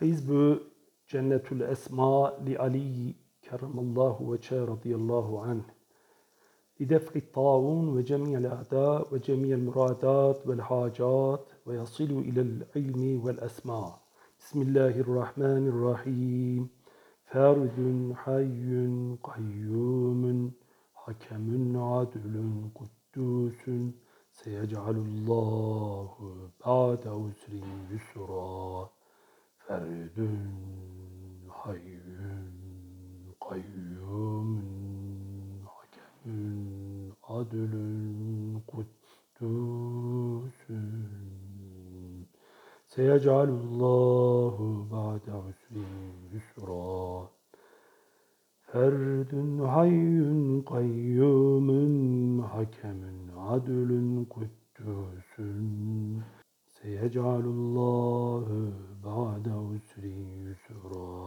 Hizbu Cennetül Esma li Ali kerramallahu veçhe radıyallahu anh. لدفع الطاعون وجميع الأعداء وجميع المرادات والحاجات ويصل إلى العلم والأسماء. بسم الله الرحمن الرحيم. فرد حي قيوم حكم عدل قدوس. سيجعل الله بعد عسر يسرا. Rabbül Hayyül Kayyum Hakemül Adülül Kuddüsün Seyecalullahu ba'de usrin yusra Ferdün hayyün kayyumun hakemün adülün kuddüsün Seyecalullahu 이름으로